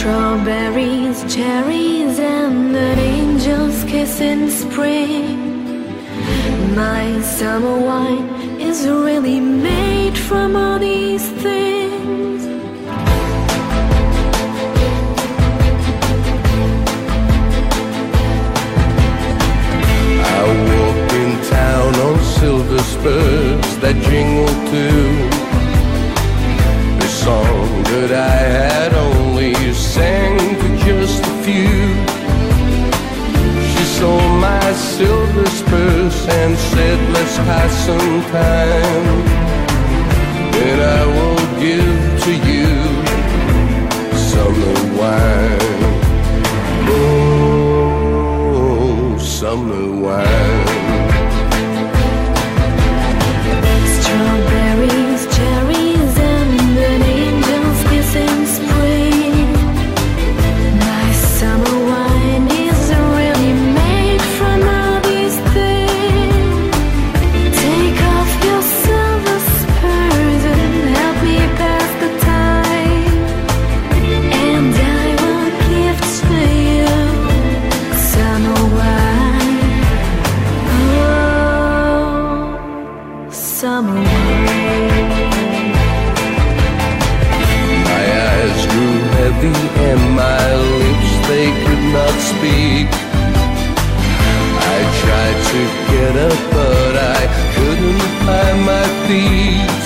Strawberries, cherries, and an angel's kiss in spring. My summer wine is really made from all these things. I walk in town on silver spurs that jingle too. The song that I had spurs and said, Let's pass some time. Then I will give to you summer wine. Summer. My eyes grew heavy and my lips they could not speak. I tried to get up, but I couldn't find my feet.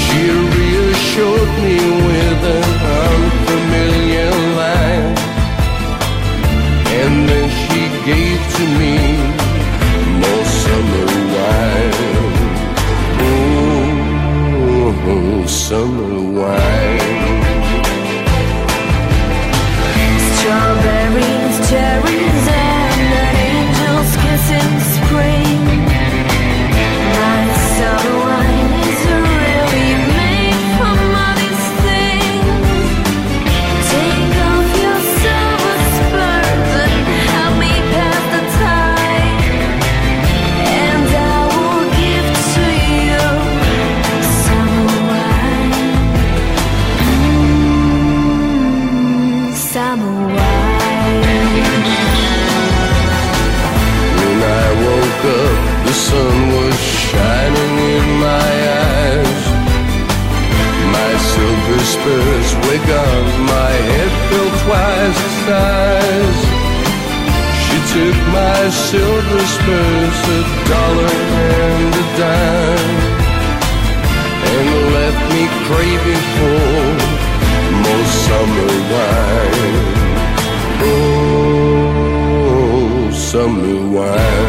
She reassured me with an unfamiliar line, and then she gave to me summer wine. whispers wig on my head built twice the size. She took my silver spurs, a dollar and a dime, and left me craving for more summer wine. Oh, summer wine.